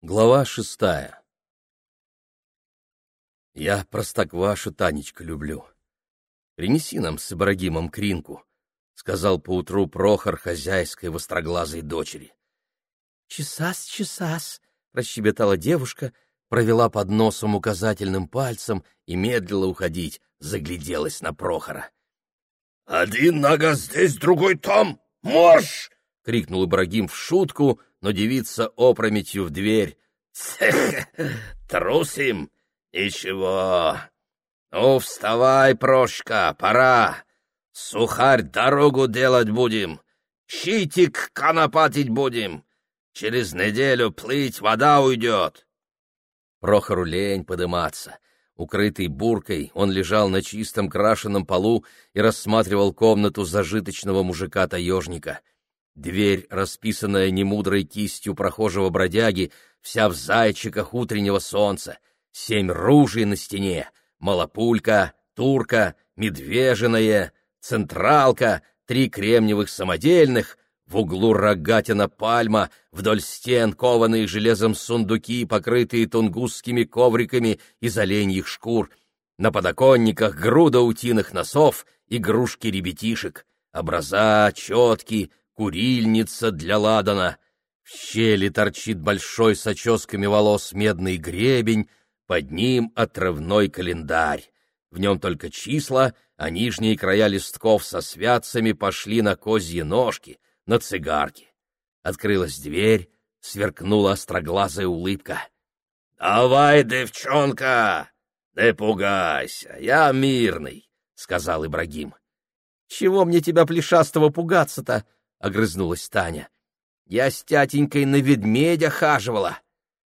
Глава шестая Я простоквашу, Танечка, люблю. Принеси нам с Ибрагимом кринку, — сказал поутру Прохор хозяйской востроглазой дочери. «Чесас, чесас!» — прощебетала девушка, провела под носом указательным пальцем и медлила уходить, загляделась на Прохора. «Один нога здесь, другой там! Марш!» — крикнул Ибрагим в шутку, но девица опрометью в дверь. «Трусим? Ничего. Ну, вставай, Прошка, пора. Сухарь дорогу делать будем, щитик конопатить будем. Через неделю плыть вода уйдет». Прохору лень подыматься. Укрытый буркой, он лежал на чистом крашеном полу и рассматривал комнату зажиточного мужика-таежника. Дверь, расписанная немудрой кистью прохожего бродяги, вся в зайчиках утреннего солнца, семь ружей на стене, малопулька, турка, медвежиная, централка, три кремниевых самодельных — в углу рогатина пальма, вдоль стен кованые железом сундуки, покрытые тунгусскими ковриками из оленьих шкур. На подоконниках груда утиных носов, игрушки ребятишек, образа, четки, курильница для ладана. В щели торчит большой с оческами волос медный гребень, под ним отрывной календарь. В нем только числа, а нижние края листков со святцами пошли на козьи ножки — на цигарке. Открылась дверь, сверкнула остроглазая улыбка. — Давай, девчонка, не пугайся, я мирный, — сказал Ибрагим. — Чего мне тебя плешастого пугаться-то? — огрызнулась Таня. — Я с тятенькой на ведмедя хаживала.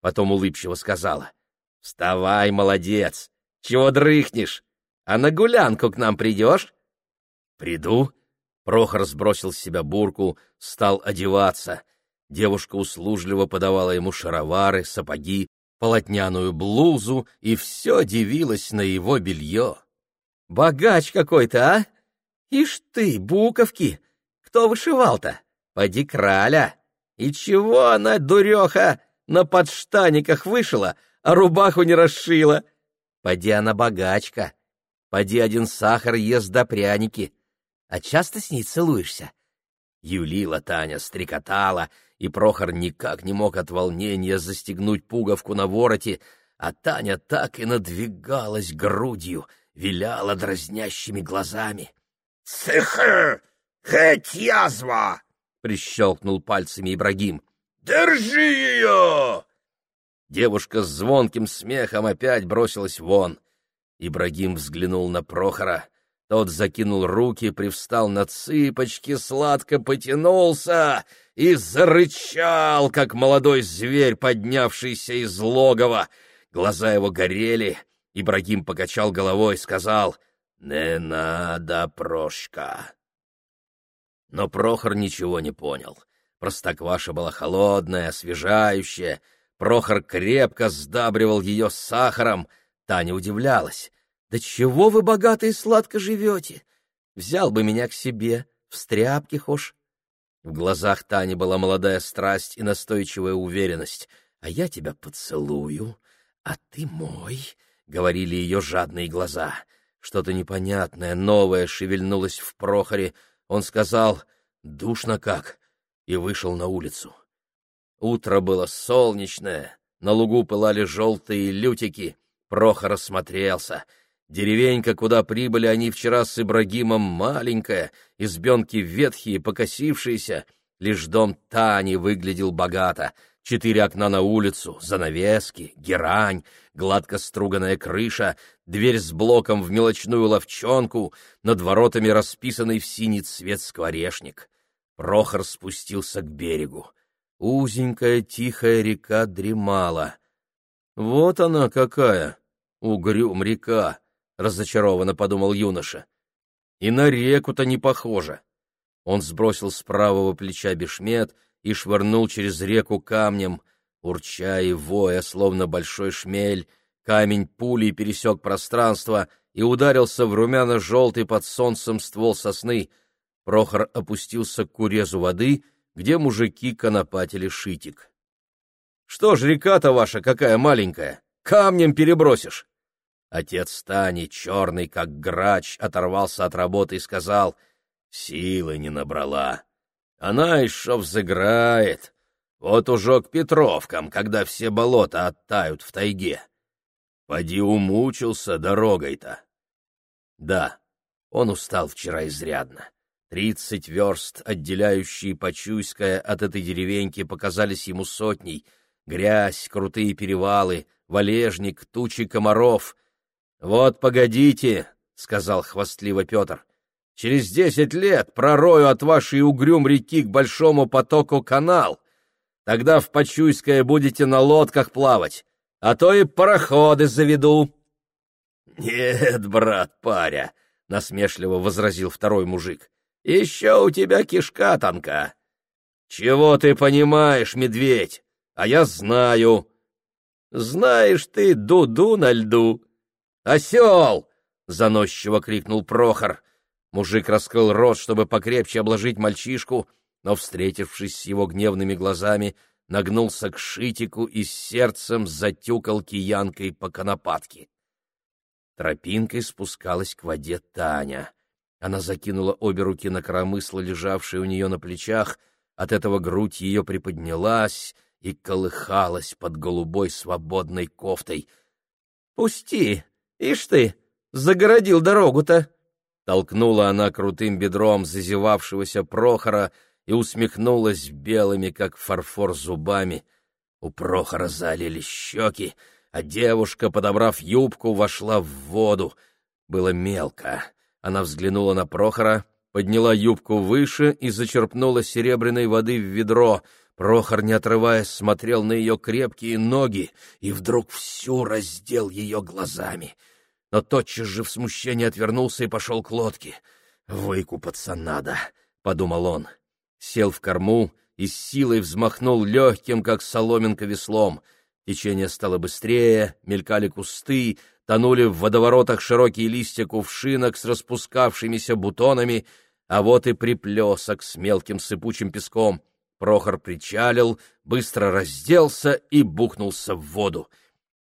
Потом улыбчиво сказала. — Вставай, молодец, чего дрыхнешь? А на гулянку к нам придешь? — Приду, Прохор сбросил с себя бурку, стал одеваться. Девушка услужливо подавала ему шаровары, сапоги, полотняную блузу и все дивилась на его белье. «Богач какой-то, а? Ишь ты, буковки! Кто вышивал-то? Поди краля! И чего она, дуреха, на подштаниках вышила, а рубаху не расшила? Поди она богачка! Поди один сахар ест да пряники!» А часто с ней целуешься?» Юлила Таня, стрекотала, и Прохор никак не мог от волнения застегнуть пуговку на вороте, а Таня так и надвигалась грудью, виляла дразнящими глазами. «Сыхы! Хоть язва!» — прищелкнул пальцами Ибрагим. «Держи ее!» Девушка с звонким смехом опять бросилась вон. Ибрагим взглянул на Прохора. Тот закинул руки, привстал на цыпочки, сладко потянулся и зарычал, как молодой зверь, поднявшийся из логова. Глаза его горели. Ибрагим покачал головой и сказал «Не надо, Прошка». Но Прохор ничего не понял. Простокваша была холодная, освежающая. Прохор крепко сдабривал ее сахаром. Таня удивлялась. Да чего вы богато и сладко живете? Взял бы меня к себе, в стряпке хошь. В глазах Тани была молодая страсть и настойчивая уверенность. «А я тебя поцелую, а ты мой», — говорили ее жадные глаза. Что-то непонятное, новое шевельнулось в Прохоре. Он сказал «Душно как!» и вышел на улицу. Утро было солнечное, на лугу пылали желтые лютики. Прохор осмотрелся — Деревенька, куда прибыли они вчера с Ибрагимом, маленькая, избенки ветхие, покосившиеся. Лишь дом Тани выглядел богато. Четыре окна на улицу, занавески, герань, гладко струганная крыша, дверь с блоком в мелочную ловчонку, над воротами расписанный в синий цвет скворечник. Прохор спустился к берегу. Узенькая тихая река дремала. Вот она какая, угрюм река! — разочарованно подумал юноша. «И на реку-то не похоже». Он сбросил с правого плеча бешмет и швырнул через реку камнем. Урча и воя, словно большой шмель, камень пулей пересек пространство и ударился в румяно-желтый под солнцем ствол сосны. Прохор опустился к курезу воды, где мужики конопатили шитик. Что ж река-то ваша какая маленькая? Камнем перебросишь. Отец Тани, черный как грач, оторвался от работы и сказал, «Силы не набрала. Она еще взыграет. Вот уже к Петровкам, когда все болота оттают в тайге. Поди умучился дорогой-то». Да, он устал вчера изрядно. Тридцать верст, отделяющие Почуйское от этой деревеньки, показались ему сотней. Грязь, крутые перевалы, валежник, тучи комаров. «Вот погодите», — сказал хвастливо Петр, — «через десять лет пророю от вашей угрюм реки к большому потоку канал. Тогда в Почуйское будете на лодках плавать, а то и пароходы заведу». «Нет, брат, паря», — насмешливо возразил второй мужик, — «еще у тебя кишка тонка». «Чего ты понимаешь, медведь? А я знаю». «Знаешь ты дуду на льду», «Осел!» — заносчиво крикнул Прохор. Мужик раскрыл рот, чтобы покрепче обложить мальчишку, но, встретившись с его гневными глазами, нагнулся к шитику и с сердцем затюкал киянкой по конопатке. Тропинкой спускалась к воде Таня. Она закинула обе руки на коромысло, лежавшее у нее на плечах, от этого грудь ее приподнялась и колыхалась под голубой свободной кофтой. «Пусти!» Ишь ты, загородил дорогу-то!» Толкнула она крутым бедром зазевавшегося Прохора и усмехнулась белыми, как фарфор, зубами. У Прохора залили щеки, а девушка, подобрав юбку, вошла в воду. Было мелко. Она взглянула на Прохора, подняла юбку выше и зачерпнула серебряной воды в ведро. Прохор, не отрываясь, смотрел на ее крепкие ноги и вдруг всю раздел ее глазами — но тотчас же в смущении отвернулся и пошел к лодке. «Выкупаться надо», — подумал он. Сел в корму и с силой взмахнул легким, как соломинка, веслом. Течение стало быстрее, мелькали кусты, тонули в водоворотах широкие листья кувшинок с распускавшимися бутонами, а вот и приплесок с мелким сыпучим песком. Прохор причалил, быстро разделся и бухнулся в воду.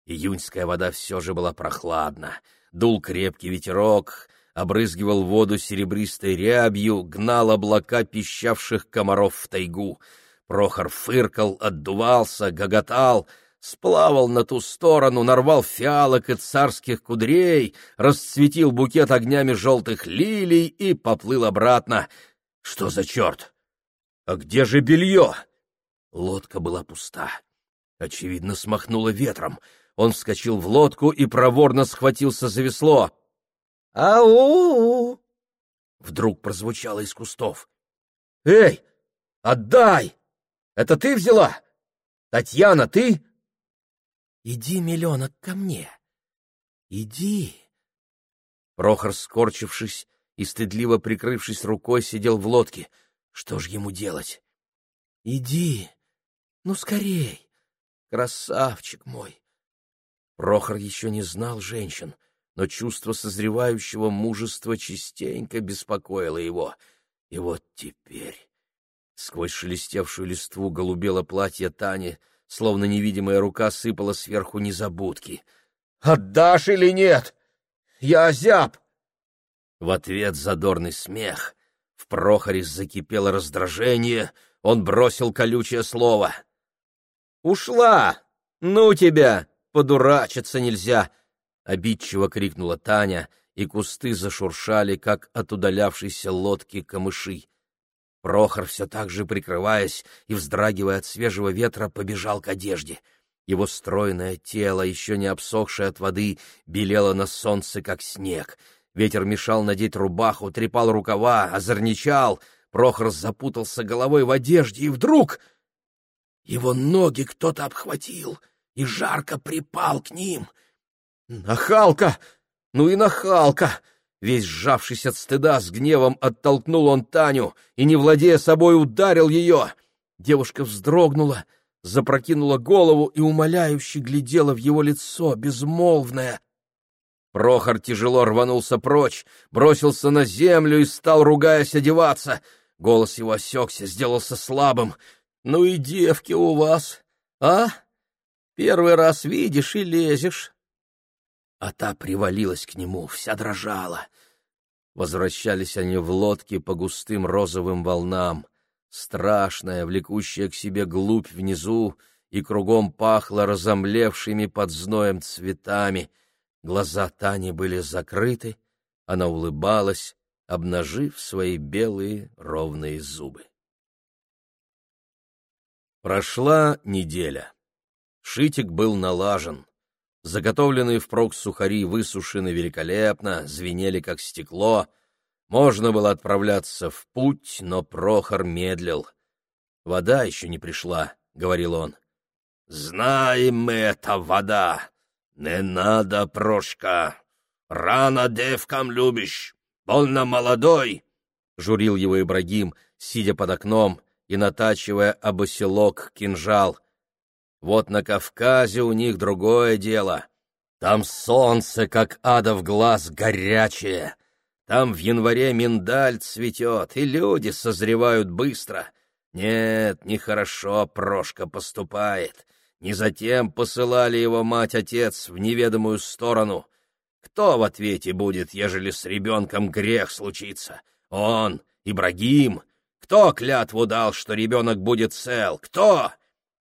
Июньская вода все же была прохладна. Дул крепкий ветерок, обрызгивал воду серебристой рябью, гнал облака пищавших комаров в тайгу. Прохор фыркал, отдувался, гоготал, сплавал на ту сторону, нарвал фиалок и царских кудрей, расцветил букет огнями желтых лилий и поплыл обратно. Что за черт? А где же белье? Лодка была пуста. Очевидно, смахнула ветром — он вскочил в лодку и проворно схватился за весло. «Ау!» Вдруг прозвучало из кустов. «Эй, отдай! Это ты взяла? Татьяна, ты?» «Иди, миллионок, ко мне. Иди!» Прохор, скорчившись и стыдливо прикрывшись рукой, сидел в лодке. Что ж ему делать? «Иди! Ну, скорей! Красавчик мой! Прохор еще не знал женщин, но чувство созревающего мужества частенько беспокоило его. И вот теперь... Сквозь шелестевшую листву голубело платье Тани, словно невидимая рука сыпала сверху незабудки. «Отдашь или нет? Я озяб!» В ответ задорный смех. В Прохоре закипело раздражение, он бросил колючее слово. «Ушла! Ну тебя!» Подурачиться нельзя!» — обидчиво крикнула Таня, и кусты зашуршали, как от удалявшейся лодки камыши. Прохор, все так же прикрываясь и вздрагивая от свежего ветра, побежал к одежде. Его стройное тело, еще не обсохшее от воды, белело на солнце, как снег. Ветер мешал надеть рубаху, трепал рукава, озорничал. Прохор запутался головой в одежде, и вдруг... Его ноги кто-то обхватил — и жарко припал к ним. «Нахалка! Ну и нахалка!» Весь сжавшись от стыда, с гневом оттолкнул он Таню и, не владея собой, ударил ее. Девушка вздрогнула, запрокинула голову и умоляюще глядела в его лицо, безмолвное. Прохор тяжело рванулся прочь, бросился на землю и стал, ругаясь, одеваться. Голос его осекся, сделался слабым. «Ну и девки у вас! А? Первый раз видишь и лезешь. А та привалилась к нему, вся дрожала. Возвращались они в лодке по густым розовым волнам. Страшная, влекущая к себе глубь внизу, и кругом пахло разомлевшими под зноем цветами. Глаза Тани были закрыты, она улыбалась, обнажив свои белые ровные зубы. Прошла неделя. Шитик был налажен. Заготовленные впрок сухари высушены великолепно, звенели как стекло. Можно было отправляться в путь, но Прохор медлил. «Вода еще не пришла», — говорил он. «Знаем мы это вода. Не надо, Прошка. Рано девкам любишь. Больно молодой», — журил его Ибрагим, сидя под окном и натачивая об оселок кинжал. Вот на Кавказе у них другое дело. Там солнце, как адов глаз, горячее. Там в январе миндаль цветет, и люди созревают быстро. Нет, нехорошо Прошка поступает. Не затем посылали его мать-отец в неведомую сторону. Кто в ответе будет, ежели с ребенком грех случится? Он, Ибрагим. Кто клятву дал, что ребенок будет цел? Кто?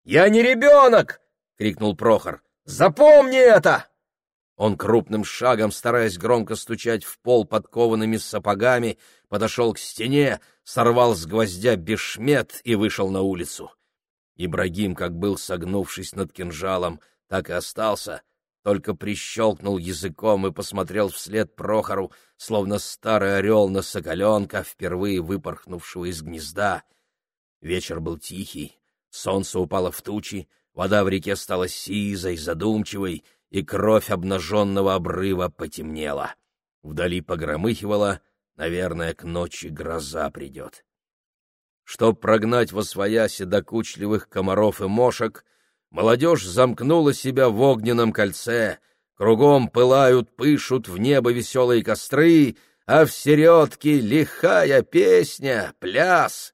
«Я не ребенок!» — крикнул Прохор. «Запомни это!» Он крупным шагом, стараясь громко стучать в пол подкованными сапогами, подошел к стене, сорвал с гвоздя бешмет и вышел на улицу. Ибрагим, как был согнувшись над кинжалом, так и остался, только прищелкнул языком и посмотрел вслед Прохору, словно старый орел на соколенка, впервые выпорхнувшего из гнезда. Вечер был тихий, Солнце упало в тучи, вода в реке стала сизой, задумчивой, и кровь обнаженного обрыва потемнела. Вдали погромыхивало, наверное, к ночи гроза придет. Чтоб прогнать во свояси докучливых комаров и мошек, молодежь замкнула себя в огненном кольце, кругом пылают, пышут в небо веселые костры, а в середке лихая песня, пляс,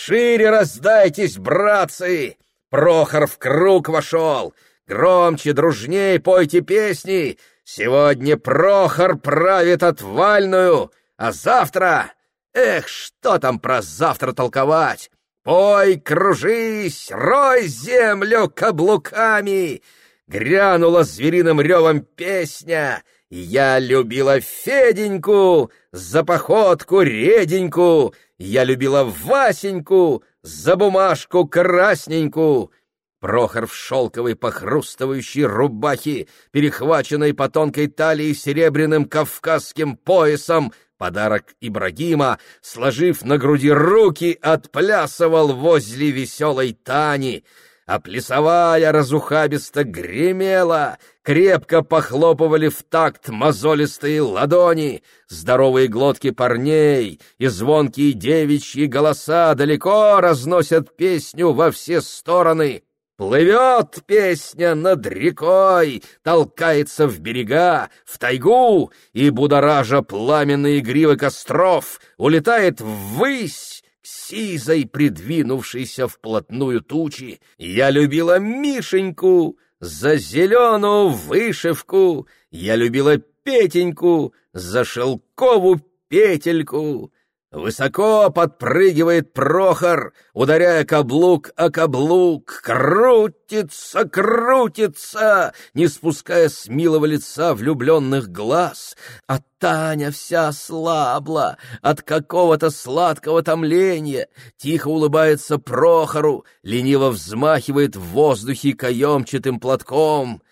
«Шире раздайтесь, братцы!» Прохор в круг вошел. «Громче, дружней пойте песни! Сегодня Прохор правит отвальную, а завтра... Эх, что там про завтра толковать? Пой, кружись, рой землю каблуками!» Грянула звериным ревом песня — я любила Феденьку за походку реденьку, Я любила Васеньку за бумажку красненьку. Прохор в шелковой похрустывающей рубахе, перехваченной по тонкой талии серебряным кавказским поясом, подарок Ибрагима, сложив на груди руки, отплясывал возле веселой Тани — а плясовая разухабисто гремела, крепко похлопывали в такт мозолистые ладони, здоровые глотки парней и звонкие девичьи голоса далеко разносят песню во все стороны. Плывет песня над рекой, толкается в берега, в тайгу, и, будоража пламенные гривы костров, улетает ввысь, сизой придвинувшейся вплотную тучи. Я любила Мишеньку за зеленую вышивку, я любила Петеньку за шелковую петельку. Высоко подпрыгивает Прохор, ударяя каблук о каблук, крутится, крутится, не спуская с милого лица влюбленных глаз. А Таня вся слабла от какого-то сладкого томления, тихо улыбается Прохору, лениво взмахивает в воздухе каемчатым платком.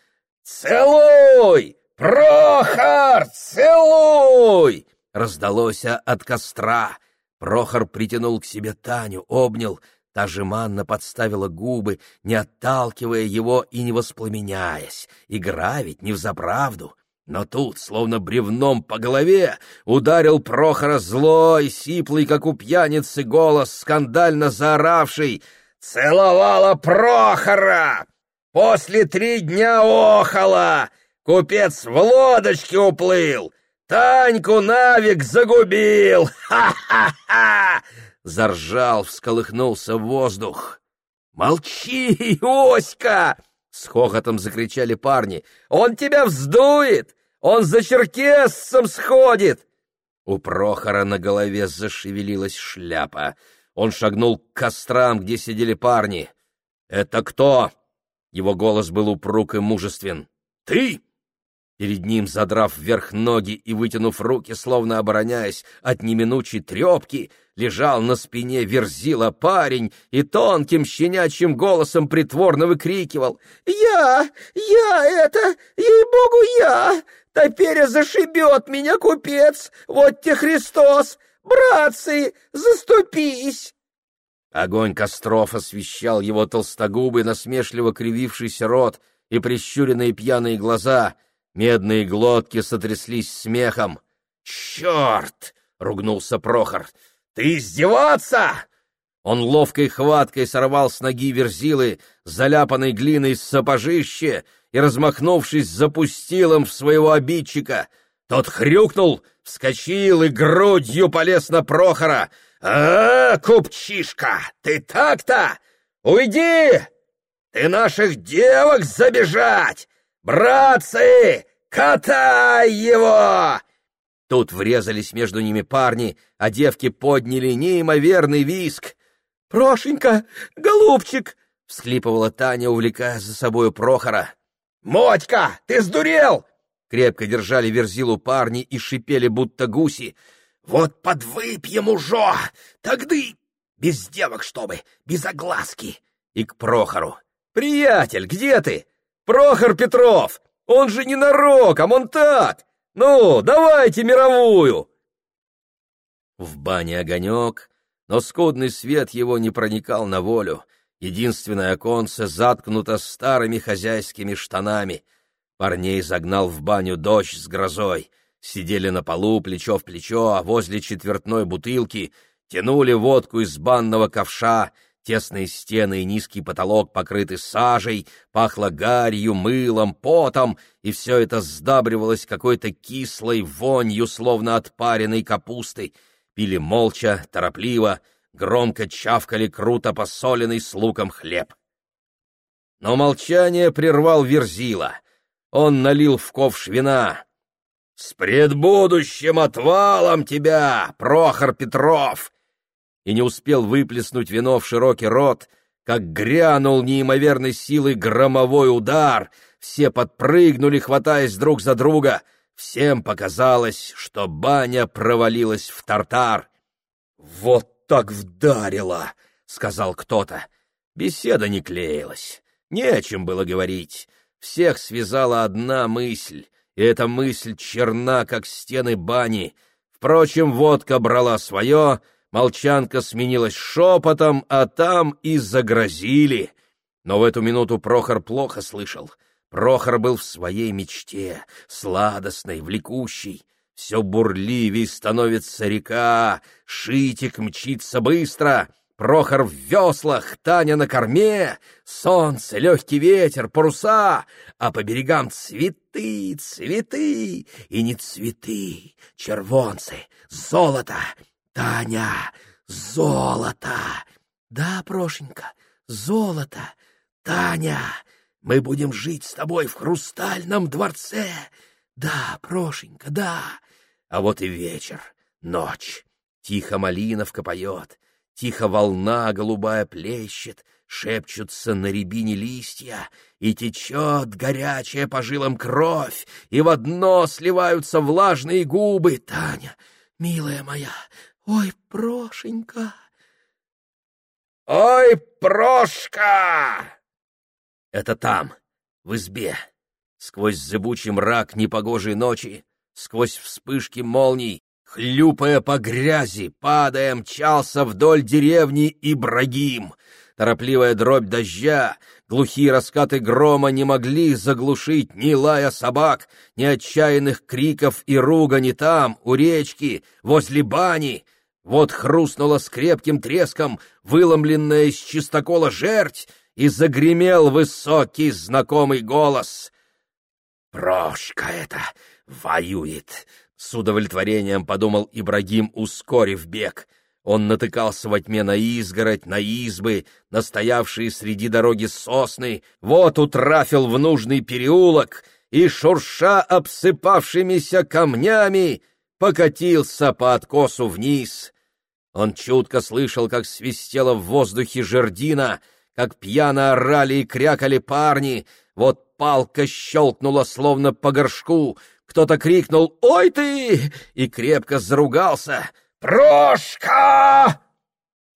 «Целуй! Прохор, целуй!» Раздалось от костра. Прохор притянул к себе Таню, обнял. Та жеманно подставила губы, не отталкивая его и не воспламеняясь. Игра ведь не взаправду. Но тут, словно бревном по голове, ударил Прохора злой, сиплый, как у пьяницы, голос, скандально заоравший «Целовала Прохора! После три дня охала! Купец в лодочке уплыл! Таньку навик загубил! Ха-ха-ха!» Заржал, всколыхнулся воздух. «Молчи, Оська!» — с хохотом закричали парни. «Он тебя вздует! Он за черкесцем сходит!» У Прохора на голове зашевелилась шляпа. Он шагнул к кострам, где сидели парни. «Это кто?» Его голос был упруг и мужествен. «Ты!» Перед ним, задрав вверх ноги и вытянув руки, словно обороняясь от неминучей трепки, лежал на спине верзила парень и тонким щенячьим голосом притворно выкрикивал «Я! Я это! Ей-богу, я! Теперь зашибет меня купец! Вот те Христос! Братцы, заступись!» Огонь костров освещал его толстогубый, насмешливо кривившийся рот и прищуренные пьяные глаза — Медные глотки сотряслись смехом. «Черт!» — ругнулся Прохор. «Ты издеваться!» Он ловкой хваткой сорвал с ноги верзилы, заляпанной глиной сапожище, и, размахнувшись, запустил им в своего обидчика. Тот хрюкнул, вскочил и грудью полез на Прохора. «А, купчишка, ты так-то? Уйди! Ты наших девок забежать! «Братцы, катай его!» Тут врезались между ними парни, а девки подняли неимоверный виск. «Прошенька, голубчик!» — всхлипывала Таня, увлекая за собою Прохора. «Мотька, ты сдурел!» Крепко держали верзилу парни и шипели, будто гуси. «Вот подвыпьем уже! Тогда без девок, чтобы, без огласки!» И к Прохору. «Приятель, где ты? Прохор Петров! Он же не нароком, он так! Ну, давайте мировую!» В бане огонек, но скудный свет его не проникал на волю. Единственное оконце заткнуто старыми хозяйскими штанами. Парней загнал в баню дождь с грозой. Сидели на полу плечо в плечо, а возле четвертной бутылки тянули водку из банного ковша — Тесные стены и низкий потолок покрыты сажей, пахло гарью, мылом, потом, и все это сдабривалось какой-то кислой вонью, словно от пареной капусты. Пили молча, торопливо, громко чавкали круто посоленный с луком хлеб. Но молчание прервал Верзила. Он налил в ковш вина. «С предбудущим отвалом тебя, Прохор Петров!» И не успел выплеснуть вино в широкий рот, как грянул неимоверной силой громовой удар. Все подпрыгнули, хватаясь друг за друга. Всем показалось, что баня провалилась в тартар. «Вот так вдарило!» — сказал кто-то. Беседа не клеилась. Не о чем было говорить. Всех связала одна мысль, и эта мысль черна, как стены бани. Впрочем, водка брала свое — Молчанка сменилась шепотом, а там и загрозили. Но в эту минуту Прохор плохо слышал. Прохор был в своей мечте, сладостной, влекущей. Все бурливей становится река, шитик мчится быстро. Прохор в веслах, Таня на корме, солнце, легкий ветер, паруса, а по берегам цветы, цветы, и не цветы, червонцы, золото, Таня, золото! Да, Прошенька, золото! Таня, мы будем жить с тобой в хрустальном дворце! Да, Прошенька, да! А вот и вечер, ночь. Тихо малиновка поет, тихо волна голубая плещет, шепчутся на рябине листья, и течет горячая по жилам кровь, и в одно сливаются влажные губы. Таня, милая моя, Ой, Прошенька! Ой, Прошка! Это там, в избе. Сквозь зыбучий мрак непогожей ночи, сквозь вспышки молний, хлюпая по грязи, падая, мчался вдоль деревни Ибрагим — Торопливая дробь дождя, глухие раскаты грома не могли заглушить ни лая собак, ни отчаянных криков и ругани там, у речки, возле бани. Вот хрустнула с крепким треском выломленная из чистокола жерть, и загремел высокий знакомый голос. «Прошка это воюет!» — с удовлетворением подумал Ибрагим, ускорив бег. Он натыкался во тьме на изгородь, на избы, на стоявшие среди дороги сосны, вот утрафил в нужный переулок и, шурша обсыпавшимися камнями, покатился по откосу вниз. Он чутко слышал, как свистела в воздухе жердина, как пьяно орали и крякали парни, вот палка щелкнула, словно по горшку, кто-то крикнул «Ой ты!» и крепко заругался — «Прошка!»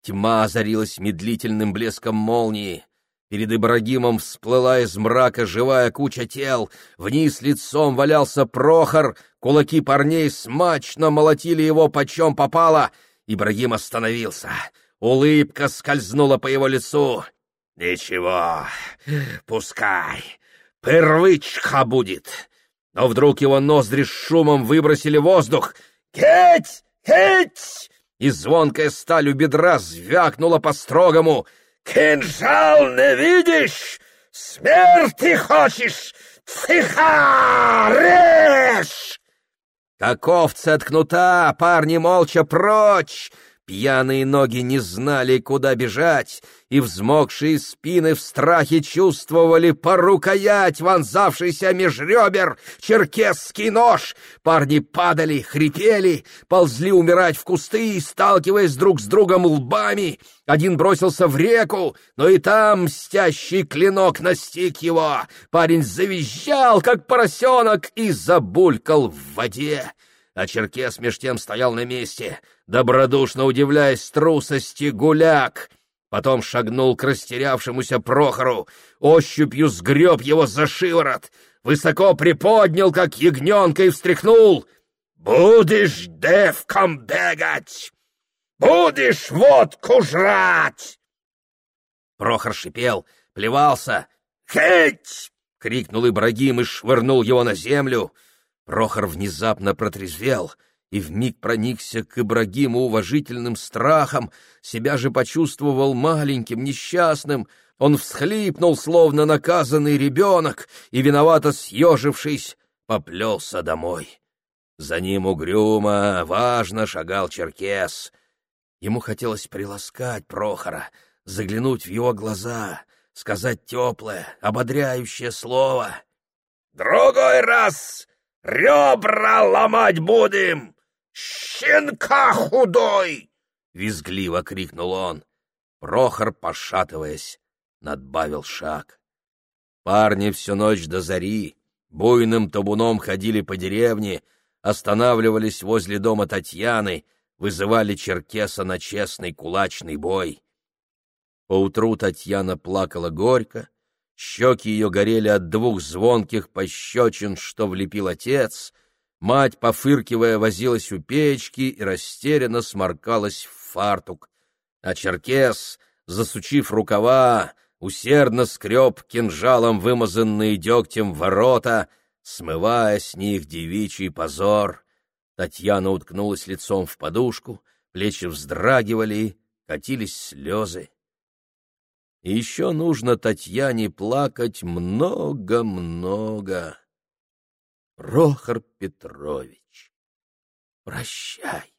Тьма озарилась медлительным блеском молнии. Перед Ибрагимом всплыла из мрака живая куча тел. Вниз лицом валялся Прохор. Кулаки парней смачно молотили его почем попало. Ибрагим остановился. Улыбка скользнула по его лицу. «Ничего, пускай. Первычка будет». Но вдруг его ноздри с шумом выбросили воздух. «Кеть! Хить! И звонкая сталь у бедра звякнула по-строгому. «Кинжал не видишь? Смерти хочешь? Режь!» Как овцы от кнута, парни молча прочь, Пьяные ноги не знали, куда бежать, и взмокшие спины в страхе чувствовали по рукоять вонзавшийся меж ребер черкесский нож. Парни падали, хрипели, ползли умирать в кусты, сталкиваясь друг с другом лбами. Один бросился в реку, но и там мстящий клинок настиг его. Парень завизжал, как поросенок, и забулькал в воде а Черкес меж тем стоял на месте, добродушно удивляясь трусости гуляк. Потом шагнул к растерявшемуся Прохору, ощупью сгреб его за шиворот, высоко приподнял, как ягненка, и встряхнул. «Будешь девком бегать! Будешь водку жрать!» Прохор шипел, плевался. «Хеть!» — крикнул Ибрагим и швырнул его на землю — Прохор внезапно протрезвел и вмиг проникся к Ибрагиму уважительным страхом, себя же почувствовал маленьким, несчастным. Он всхлипнул, словно наказанный ребенок, и, виновато съежившись, поплелся домой. За ним угрюмо, важно шагал Черкес. Ему хотелось приласкать Прохора, заглянуть в его глаза, сказать теплое, ободряющее слово. «Другой раз Ребра ломать будем! Щенка худой!» — визгливо крикнул он. Прохор, пошатываясь, надбавил шаг. Парни всю ночь до зари буйным табуном ходили по деревне, останавливались возле дома Татьяны, вызывали черкеса на честный кулачный бой. Поутру Татьяна плакала горько, Щеки ее горели от двух звонких пощечин, что влепил отец. Мать, пофыркивая, возилась у печки и растерянно сморкалась в фартук. А Черкес, засучив рукава, усердно скреб кинжалом вымазанные дегтем ворота, смывая с них девичий позор. Татьяна уткнулась лицом в подушку, плечи вздрагивали, катились слезы. И еще нужно Татьяне плакать много-много. Прохор Петрович, прощай.